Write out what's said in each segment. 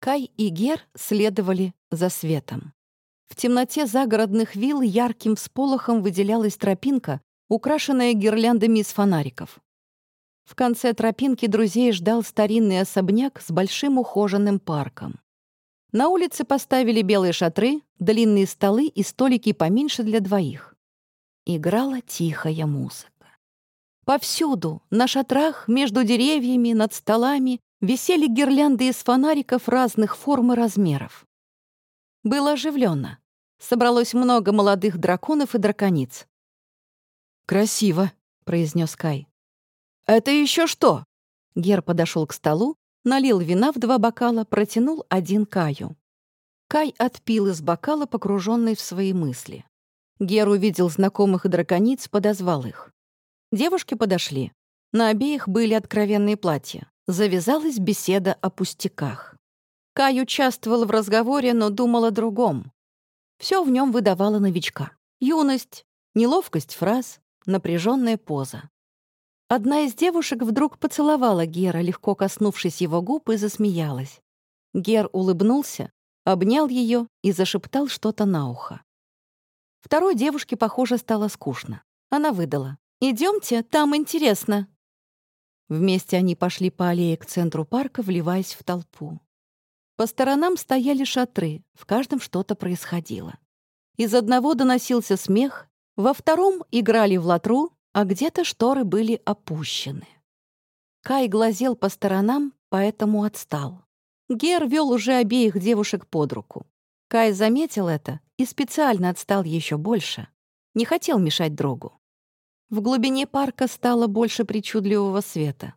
Кай и Гер следовали за светом. В темноте загородных вилл ярким всполохом выделялась тропинка, украшенная гирляндами из фонариков. В конце тропинки друзей ждал старинный особняк с большим ухоженным парком. На улице поставили белые шатры, длинные столы и столики поменьше для двоих. Играла тихая музыка. Повсюду, на шатрах, между деревьями, над столами, висели гирлянды из фонариков разных форм и размеров. Было оживленно. Собралось много молодых драконов и дракониц. «Красиво», — произнес Кай. «Это еще что?» Гер подошел к столу, налил вина в два бокала, протянул один Каю. Кай отпил из бокала, погруженный в свои мысли. Гер увидел знакомых дракониц, подозвал их. Девушки подошли. На обеих были откровенные платья. Завязалась беседа о пустяках. Кай участвовал в разговоре, но думал о другом. Все в нем выдавало новичка. Юность, неловкость фраз, напряженная поза. Одна из девушек вдруг поцеловала Гера, легко коснувшись его губ, и засмеялась. Гер улыбнулся, обнял ее и зашептал что-то на ухо. Второй девушке, похоже, стало скучно. Она выдала. Идемте, там интересно». Вместе они пошли по аллее к центру парка, вливаясь в толпу. По сторонам стояли шатры, в каждом что-то происходило. Из одного доносился смех, во втором играли в латру, а где-то шторы были опущены. Кай глазел по сторонам, поэтому отстал. Гер вел уже обеих девушек под руку. Кай заметил это и специально отстал еще больше. Не хотел мешать другу. В глубине парка стало больше причудливого света.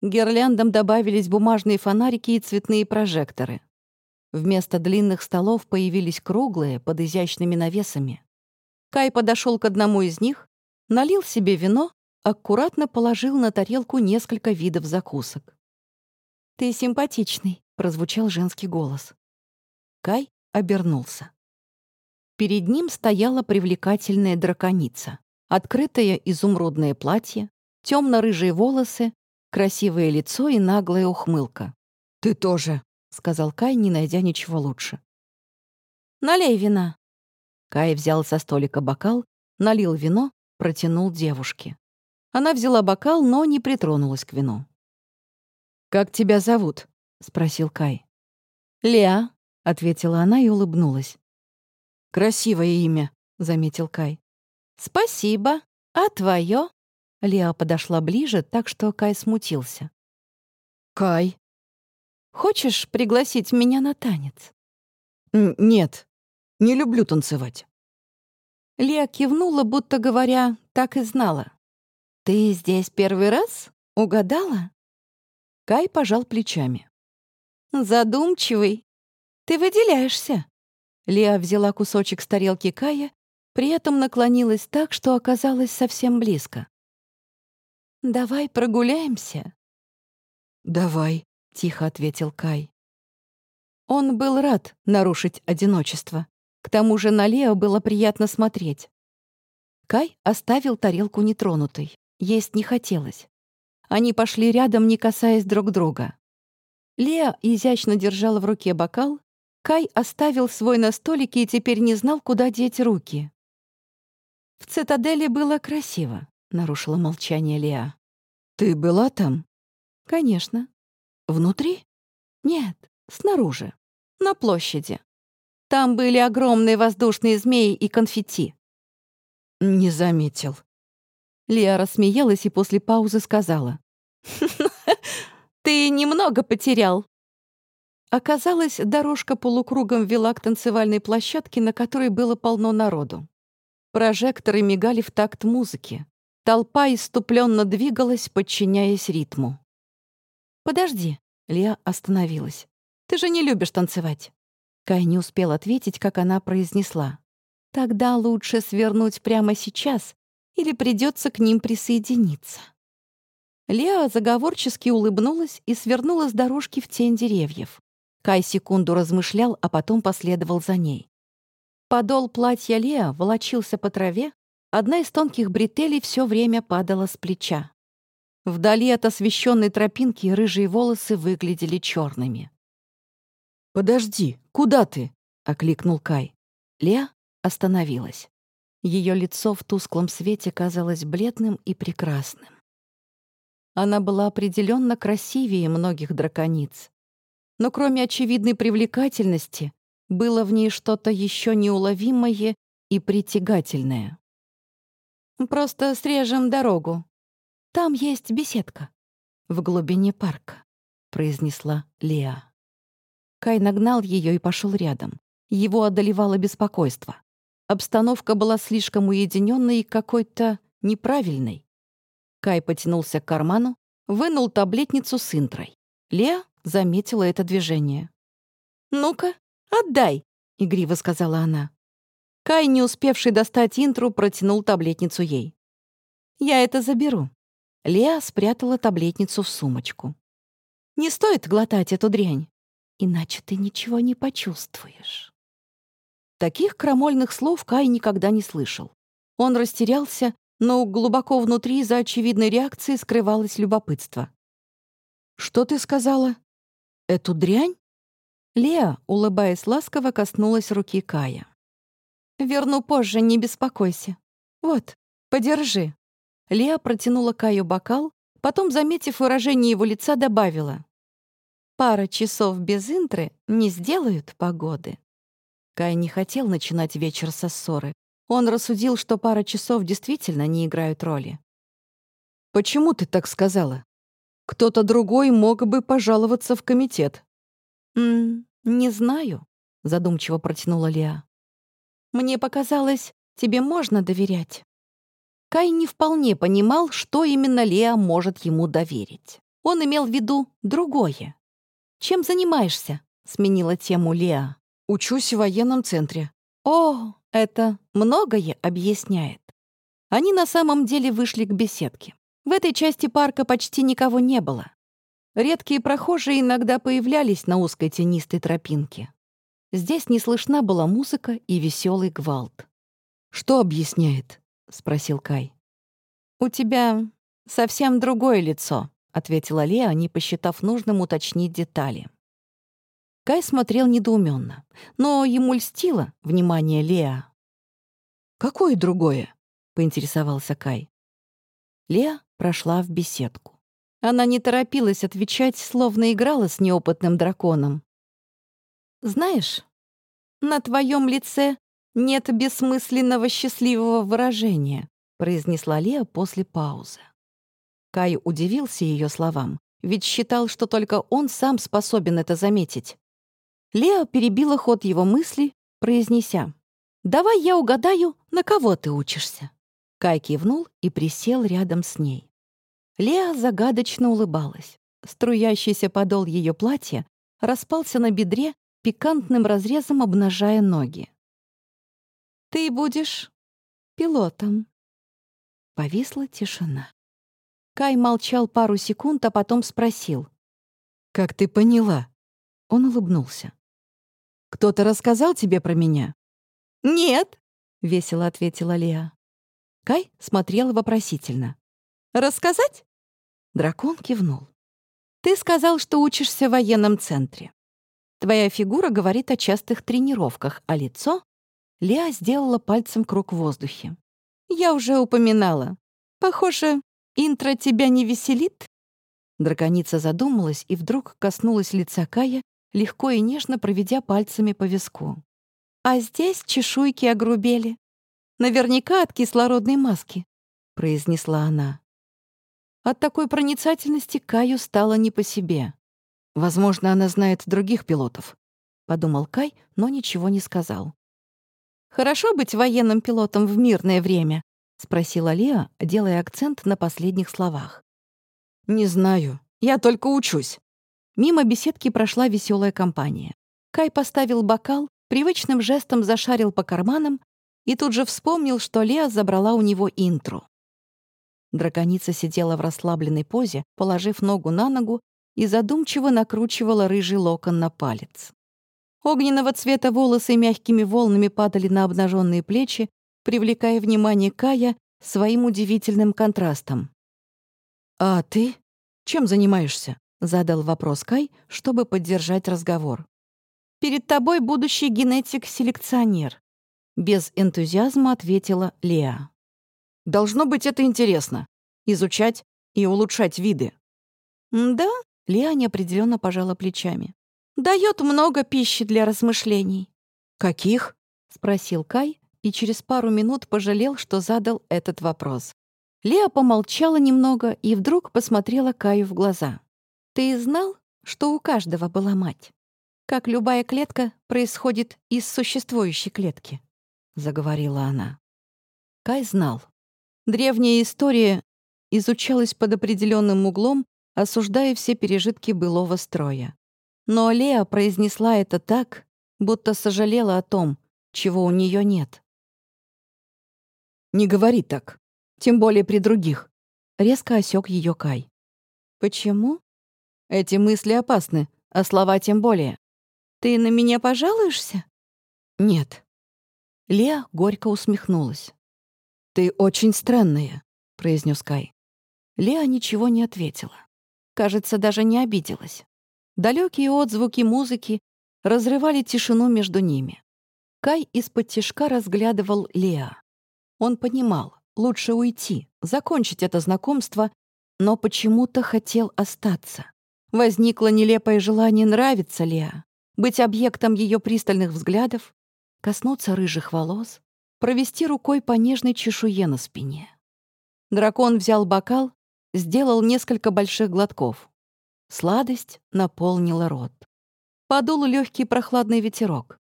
Гирляндам добавились бумажные фонарики и цветные прожекторы. Вместо длинных столов появились круглые, под изящными навесами. Кай подошел к одному из них, налил себе вино, аккуратно положил на тарелку несколько видов закусок. «Ты симпатичный», — прозвучал женский голос. Кай обернулся. Перед ним стояла привлекательная драконица открытое изумрудное платье, темно-рыжие волосы, красивое лицо и наглая ухмылка. «Ты тоже», — сказал Кай, не найдя ничего лучше. «Налей вина». Кай взял со столика бокал, налил вино, протянул девушке. Она взяла бокал, но не притронулась к вину. «Как тебя зовут?» — спросил Кай. «Леа», — ответила она и улыбнулась. «Красивое имя», — заметил Кай. «Спасибо. А твое?» Леа подошла ближе, так что Кай смутился. «Кай». «Хочешь пригласить меня на танец?» «Нет, не люблю танцевать». Леа кивнула, будто говоря, так и знала. «Ты здесь первый раз? Угадала?» Кай пожал плечами. «Задумчивый. Ты выделяешься». Леа взяла кусочек с тарелки Кая при этом наклонилась так, что оказалась совсем близко. «Давай прогуляемся». «Давай», — тихо ответил Кай. Он был рад нарушить одиночество. К тому же на Лео было приятно смотреть. Кай оставил тарелку нетронутой. Есть не хотелось. Они пошли рядом, не касаясь друг друга. Леа изящно держала в руке бокал. Кай оставил свой на столике и теперь не знал, куда деть руки. «В цитадели было красиво», — нарушила молчание Леа. «Ты была там?» «Конечно». «Внутри?» «Нет, снаружи, на площади. Там были огромные воздушные змеи и конфетти». «Не заметил». Леа рассмеялась и после паузы сказала. «Ты немного потерял». Оказалось, дорожка полукругом вела к танцевальной площадке, на которой было полно народу. Прожекторы мигали в такт музыки. Толпа иступленно двигалась, подчиняясь ритму. «Подожди», — Леа остановилась. «Ты же не любишь танцевать». Кай не успел ответить, как она произнесла. «Тогда лучше свернуть прямо сейчас, или придется к ним присоединиться». Леа заговорчески улыбнулась и свернула с дорожки в тень деревьев. Кай секунду размышлял, а потом последовал за ней. Подол платья Леа волочился по траве, одна из тонких бретелей все время падала с плеча. Вдали от освещенной тропинки рыжие волосы выглядели черными. «Подожди, куда ты?» — окликнул Кай. Леа остановилась. Ее лицо в тусклом свете казалось бледным и прекрасным. Она была определенно красивее многих дракониц. Но кроме очевидной привлекательности, было в ней что-то еще неуловимое и притягательное. «Просто срежем дорогу. Там есть беседка. В глубине парка», — произнесла Леа. Кай нагнал ее и пошел рядом. Его одолевало беспокойство. Обстановка была слишком уединенной и какой-то неправильной. Кай потянулся к карману, вынул таблетницу с интрой. Леа заметила это движение. «Ну-ка, отдай!» — игриво сказала она. Кай, не успевший достать интру, протянул таблетницу ей. «Я это заберу». Леа спрятала таблетницу в сумочку. «Не стоит глотать эту дрянь, иначе ты ничего не почувствуешь». Таких крамольных слов Кай никогда не слышал. Он растерялся но глубоко внутри за очевидной реакцией скрывалось любопытство. «Что ты сказала? Эту дрянь?» Леа, улыбаясь ласково, коснулась руки Кая. «Верну позже, не беспокойся. Вот, подержи». Леа протянула Каю бокал, потом, заметив выражение его лица, добавила. «Пара часов без интры не сделают погоды». Кай не хотел начинать вечер со ссоры, он рассудил, что пара часов действительно не играют роли. «Почему ты так сказала? Кто-то другой мог бы пожаловаться в комитет». «М не знаю», — задумчиво протянула Леа. «Мне показалось, тебе можно доверять». Кай не вполне понимал, что именно Леа может ему доверить. Он имел в виду другое. «Чем занимаешься?» — сменила тему Леа. «Учусь в военном центре». «О, это многое объясняет. Они на самом деле вышли к беседке. В этой части парка почти никого не было. Редкие прохожие иногда появлялись на узкой тенистой тропинке. Здесь не слышна была музыка и веселый гвалт. «Что объясняет?» — спросил Кай. «У тебя совсем другое лицо», — ответила Леа, не посчитав нужным уточнить детали. Кай смотрел недоуменно, но ему льстило внимание Леа. «Какое другое?» — поинтересовался Кай. Леа прошла в беседку. Она не торопилась отвечать, словно играла с неопытным драконом. «Знаешь, на твоем лице нет бессмысленного счастливого выражения», произнесла Леа после паузы. Кай удивился ее словам, ведь считал, что только он сам способен это заметить. Лео перебила ход его мысли, произнеся. «Давай я угадаю, на кого ты учишься». Кай кивнул и присел рядом с ней. Леа загадочно улыбалась. Струящийся подол ее платья распался на бедре, пикантным разрезом обнажая ноги. «Ты будешь пилотом». Повисла тишина. Кай молчал пару секунд, а потом спросил. «Как ты поняла?» Он улыбнулся. Кто-то рассказал тебе про меня?» «Нет», — весело ответила Леа. Кай смотрел вопросительно. «Рассказать?» Дракон кивнул. «Ты сказал, что учишься в военном центре. Твоя фигура говорит о частых тренировках, а лицо...» Леа сделала пальцем круг в воздухе. «Я уже упоминала. Похоже, интро тебя не веселит?» Драконица задумалась и вдруг коснулась лица Кая легко и нежно проведя пальцами по виску. «А здесь чешуйки огрубели. Наверняка от кислородной маски», — произнесла она. От такой проницательности Каю стало не по себе. «Возможно, она знает других пилотов», — подумал Кай, но ничего не сказал. «Хорошо быть военным пилотом в мирное время?» — спросила Леа, делая акцент на последних словах. «Не знаю. Я только учусь», Мимо беседки прошла веселая компания. Кай поставил бокал, привычным жестом зашарил по карманам и тут же вспомнил, что Леа забрала у него интру. Драконица сидела в расслабленной позе, положив ногу на ногу и задумчиво накручивала рыжий локон на палец. Огненного цвета волосы мягкими волнами падали на обнаженные плечи, привлекая внимание Кая своим удивительным контрастом. «А ты? Чем занимаешься?» Задал вопрос Кай, чтобы поддержать разговор. Перед тобой будущий генетик-селекционер. Без энтузиазма ответила Леа. Должно быть это интересно. Изучать и улучшать виды. Да, Леа неопределенно пожала плечами. Дает много пищи для размышлений. Каких? спросил Кай и через пару минут пожалел, что задал этот вопрос. Леа помолчала немного и вдруг посмотрела Каю в глаза. «Ты знал, что у каждого была мать? Как любая клетка происходит из существующей клетки?» — заговорила она. Кай знал. Древняя история изучалась под определенным углом, осуждая все пережитки былого строя. Но Леа произнесла это так, будто сожалела о том, чего у нее нет. «Не говори так», тем более при других. Резко осек ее Кай. Почему? Эти мысли опасны, а слова тем более. Ты на меня пожалуешься? Нет. Леа горько усмехнулась. Ты очень странная, произнес Кай. Леа ничего не ответила. Кажется, даже не обиделась. Далекие отзвуки музыки разрывали тишину между ними. Кай из-под тишка разглядывал Леа. Он понимал, Лучше уйти, закончить это знакомство, но почему-то хотел остаться. Возникло нелепое желание нравиться Леа, быть объектом ее пристальных взглядов, коснуться рыжих волос, провести рукой по нежной чешуе на спине. Дракон взял бокал, сделал несколько больших глотков. Сладость наполнила рот. Подул легкий прохладный ветерок.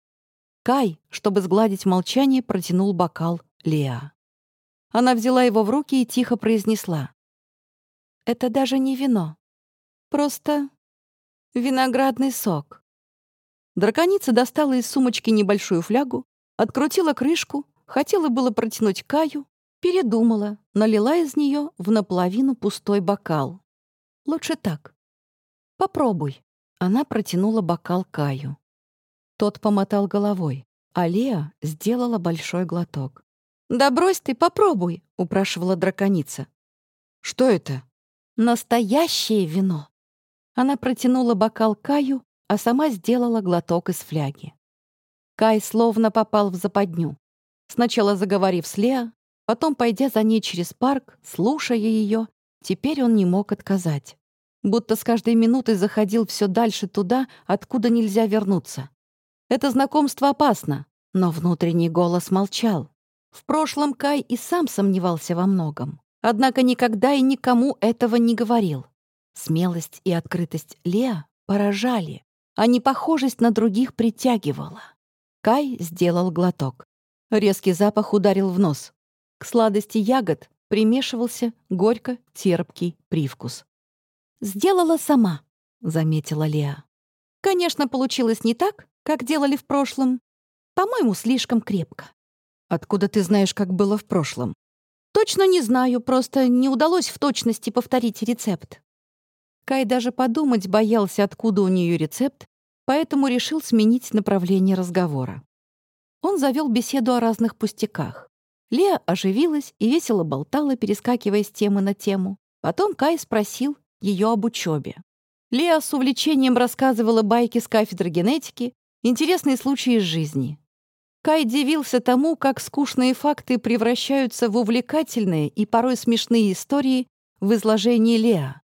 Кай, чтобы сгладить молчание, протянул бокал Леа. Она взяла его в руки и тихо произнесла. «Это даже не вино. Просто виноградный сок». Драконица достала из сумочки небольшую флягу, открутила крышку, хотела было протянуть Каю, передумала, налила из нее в наполовину пустой бокал. «Лучше так. Попробуй». Она протянула бокал Каю. Тот помотал головой, а Леа сделала большой глоток. «Да брось ты, попробуй», — упрашивала драконица. «Что это?» «Настоящее вино». Она протянула бокал Каю, а сама сделала глоток из фляги. Кай словно попал в западню. Сначала заговорив с Леа, потом пойдя за ней через парк, слушая ее, теперь он не мог отказать. Будто с каждой минутой заходил все дальше туда, откуда нельзя вернуться. Это знакомство опасно, но внутренний голос молчал. В прошлом Кай и сам сомневался во многом, однако никогда и никому этого не говорил. Смелость и открытость Леа поражали, а непохожесть на других притягивала. Кай сделал глоток. Резкий запах ударил в нос. К сладости ягод примешивался горько-терпкий привкус. «Сделала сама», — заметила Леа. «Конечно, получилось не так, как делали в прошлом. По-моему, слишком крепко. Откуда ты знаешь, как было в прошлом? Точно не знаю, просто не удалось в точности повторить рецепт. Кай даже подумать боялся, откуда у нее рецепт, поэтому решил сменить направление разговора. Он завел беседу о разных пустяках. Леа оживилась и весело болтала, перескакивая с темы на тему. Потом Кай спросил ее об учебе. Леа с увлечением рассказывала байки с кафедры генетики, интересные случаи из жизни. Кай дивился тому, как скучные факты превращаются в увлекательные и порой смешные истории в изложении Леа.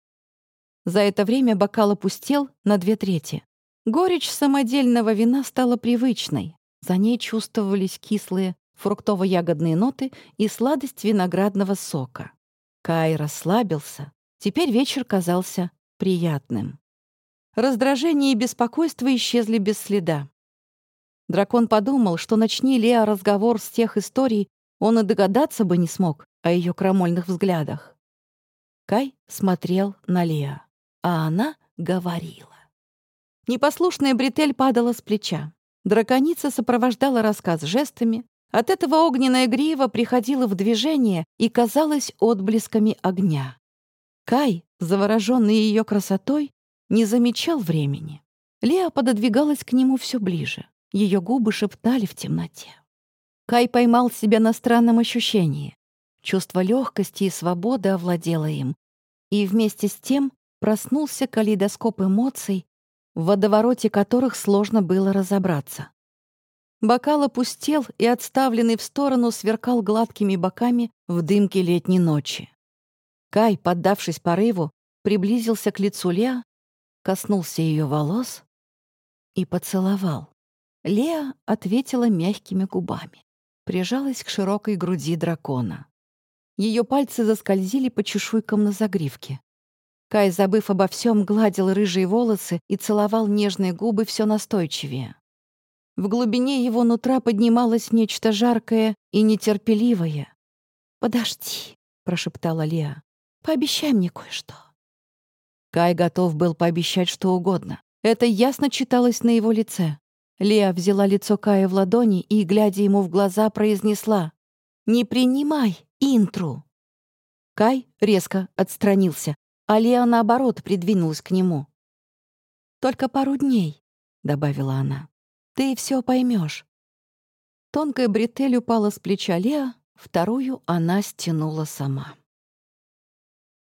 За это время бокал опустел на две трети. Горечь самодельного вина стала привычной. За ней чувствовались кислые фруктово-ягодные ноты и сладость виноградного сока. Кай расслабился. Теперь вечер казался приятным. Раздражение и беспокойство исчезли без следа. Дракон подумал, что начни Леа разговор с тех историй, он и догадаться бы не смог о ее крамольных взглядах. Кай смотрел на Леа, а она говорила. Непослушная бретель падала с плеча. Драконица сопровождала рассказ жестами. От этого огненная грива приходила в движение и казалась отблесками огня. Кай, завороженный ее красотой, не замечал времени. Леа пододвигалась к нему все ближе. Ее губы шептали в темноте. Кай поймал себя на странном ощущении. Чувство легкости и свободы овладело им. И вместе с тем проснулся калейдоскоп эмоций, в водовороте которых сложно было разобраться. Бокал опустел и, отставленный в сторону, сверкал гладкими боками в дымке летней ночи. Кай, поддавшись порыву, приблизился к лицу Леа, коснулся ее волос и поцеловал. Леа ответила мягкими губами, прижалась к широкой груди дракона. Ее пальцы заскользили по чешуйкам на загривке. Кай, забыв обо всем, гладил рыжие волосы и целовал нежные губы все настойчивее. В глубине его нутра поднималось нечто жаркое и нетерпеливое. «Подожди», — прошептала Леа, — «пообещай мне кое-что». Кай готов был пообещать что угодно. Это ясно читалось на его лице. Леа взяла лицо Кая в ладони и, глядя ему в глаза, произнесла «Не принимай интру». Кай резко отстранился, а Леа, наоборот, придвинулась к нему. «Только пару дней», — добавила она. «Ты все поймешь. Тонкая бретель упала с плеча Леа, вторую она стянула сама.